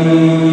الكتاب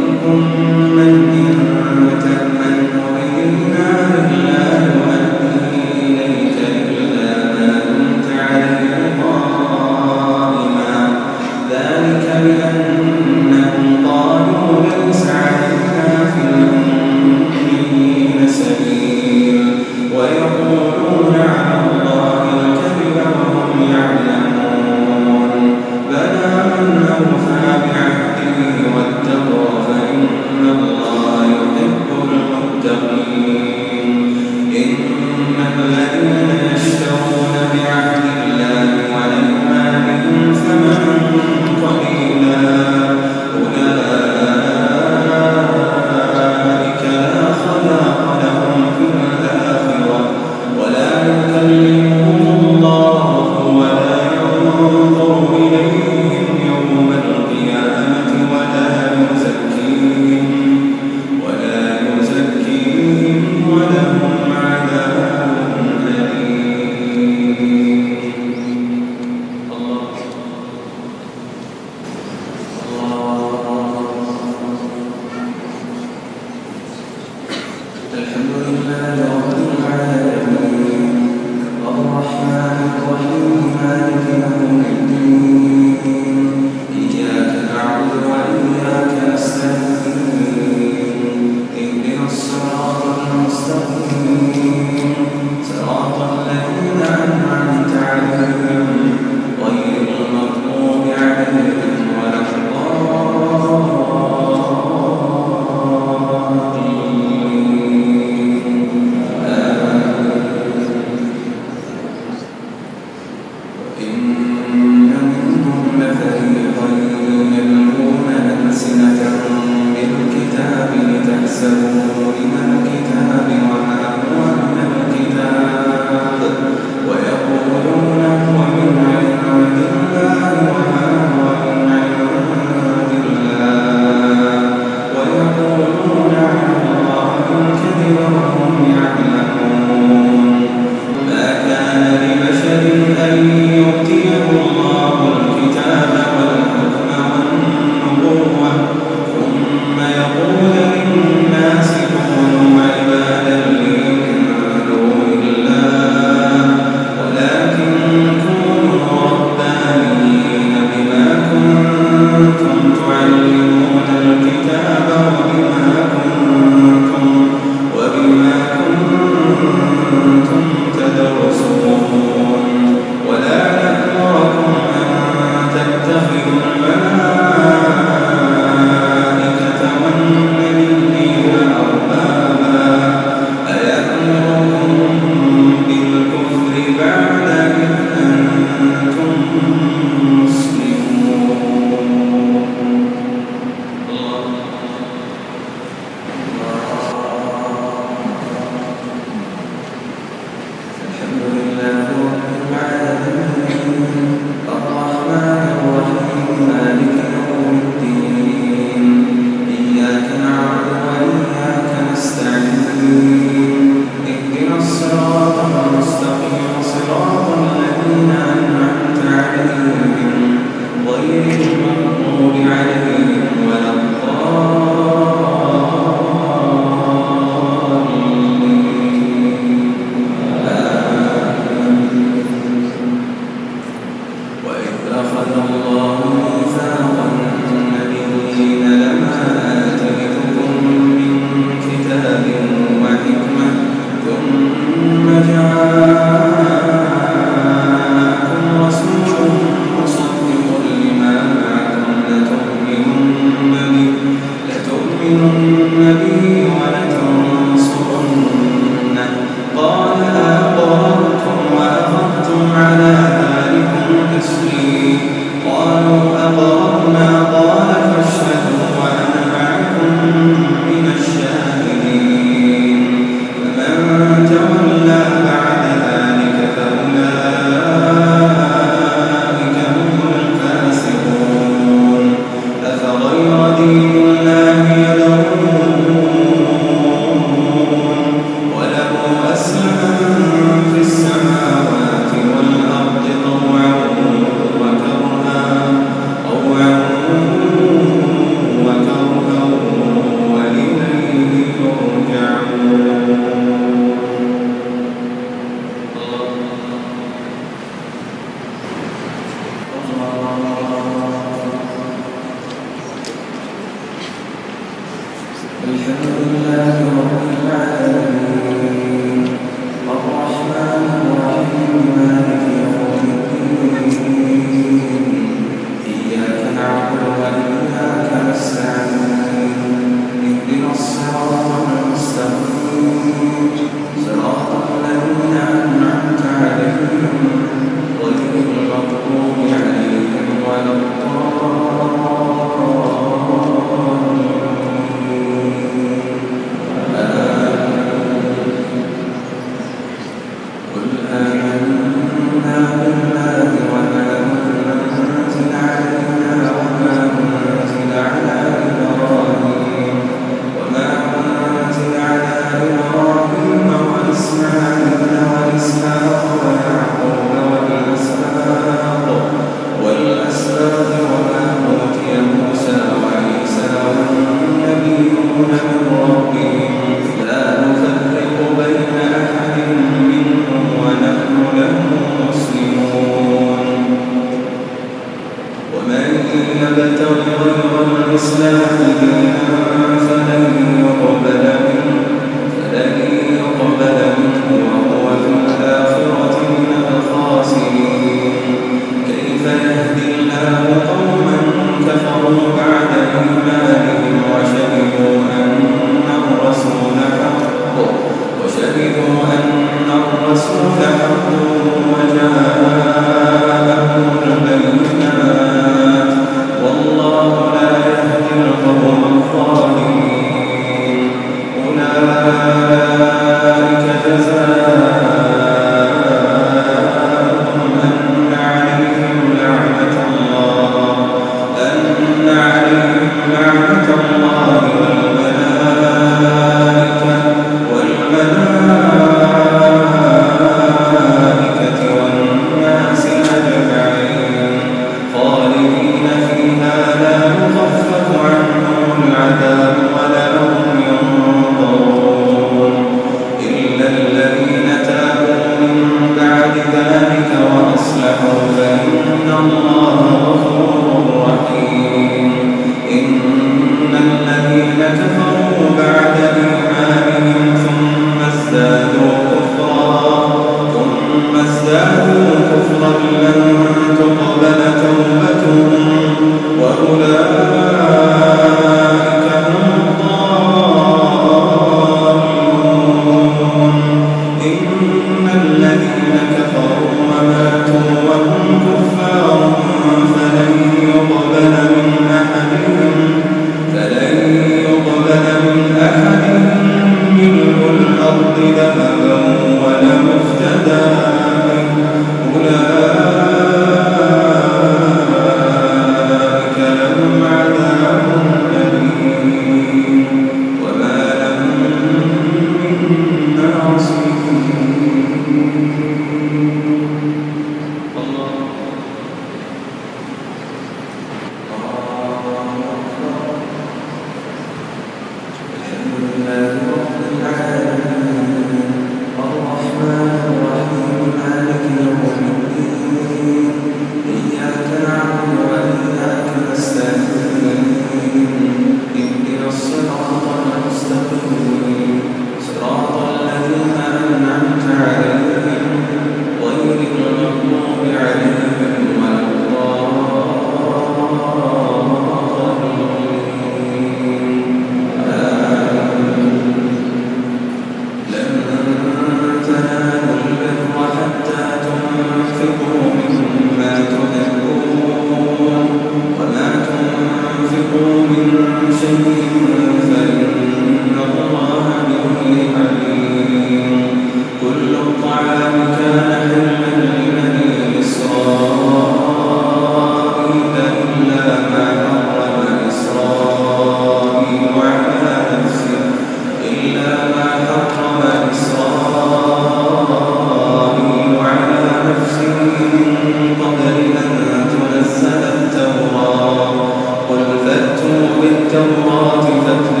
الثمرات فتلا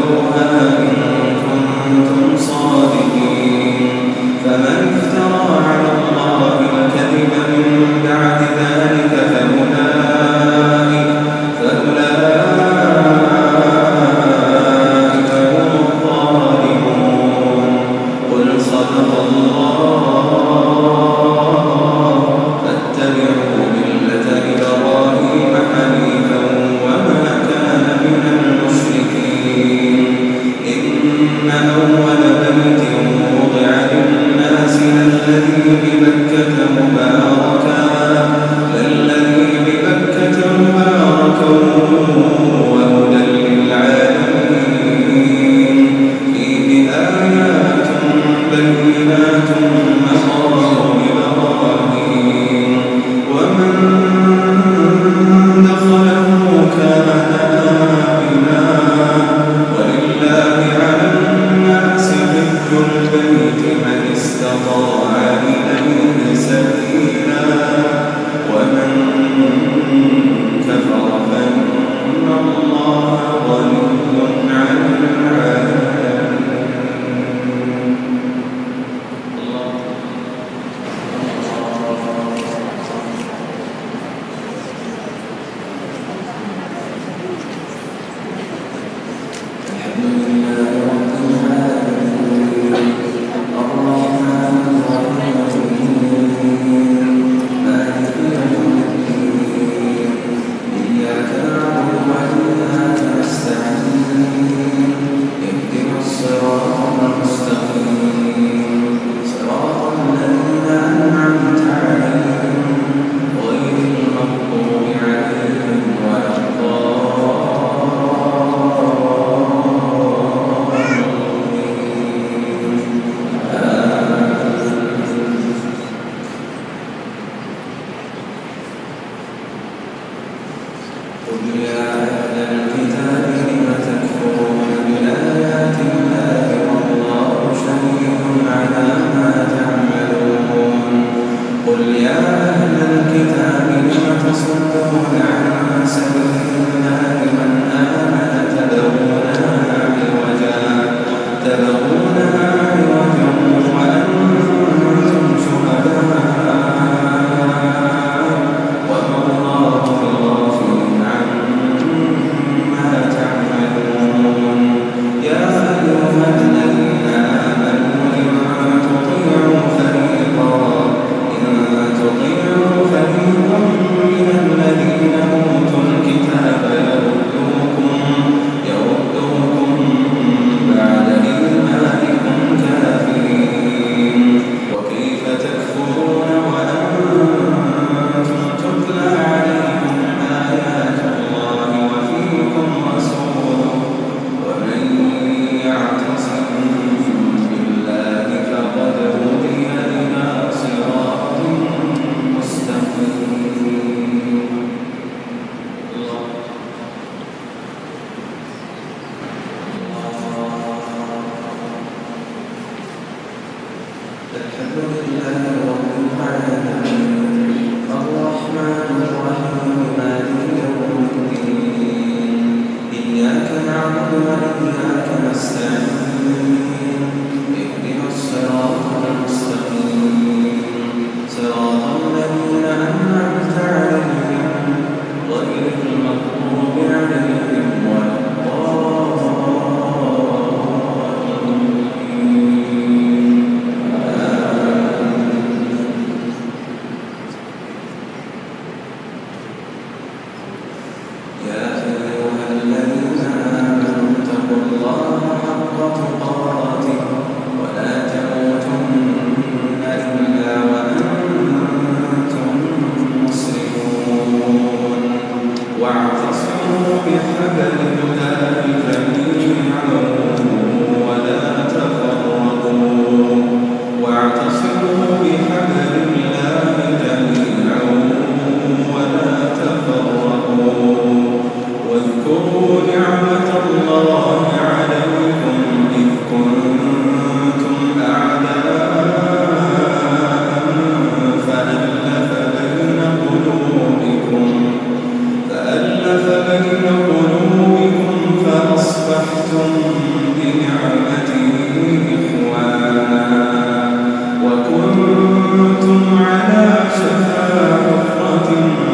Hallelujah.